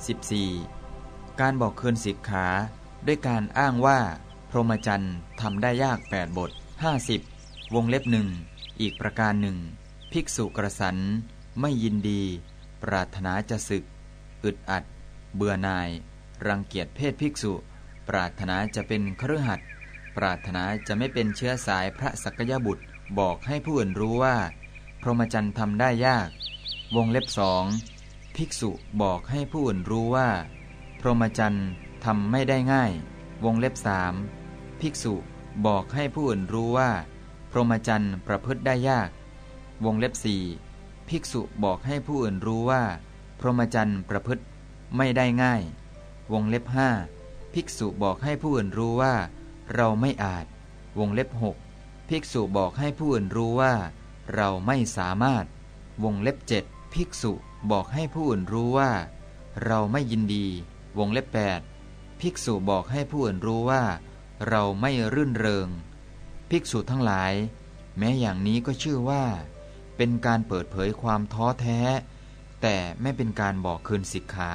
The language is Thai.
14. การบอกคืนสิกขา ด้วยการอ้างว่า พรหมจรรย์ทำได้ยาก 8 บท 50 วงเล็บหนึ่งอีกประการหนึ่ง ภิกษุกระสันไม่ยินดี ปรารถนาจะศึก อึดอัด เบื่อนาย รังเกียจเพศภิกษุ ปรารถนาจะเป็นครือหัดปรารถนาจะไม่เป็นเชื้อสายพระสักยบุตรบอกให้ผู้อื่นรู้ว่า พรหมจรรย์ทำได้ยาก วงเล็บสอง ภิกษุบอกให้ผู้อื่นรู้ว่า พรหมจรรย์ทำไม่ได้ง่าย วงเล็บสามภิกษุบอกให้ผู้อื่นรู้ว่า พรหมจรรย์ประพฤติได้ยาก วงเล็บสี่ภิกษุบอกให้ผู้อื่นรู้ว่า พรหมจรรย์ประพฤติไม่ได้ง่าย วงเล็บห้าภิกษุบอกให้ผู้อื่นรู้ว่า เราไม่อาจ วงเล็บหกภิกษุบอกให้ผู้อื่นรู้ว่า เราไม่สามารถ วงเล็บเจ็ด ภิกษุบอกให้ผู้อื่นรู้ว่า เราไม่ยินดี วงเล็บแปดภิกษุบอกให้ผู้อื่นรู้ว่า เราไม่รื่นเริง ภิกษุทั้งหลาย แม้อย่างนี้ก็ชื่อว่า เป็นการเปิดเผยความท้อแท้ แต่ไม่เป็นการบอกคืนสิกขา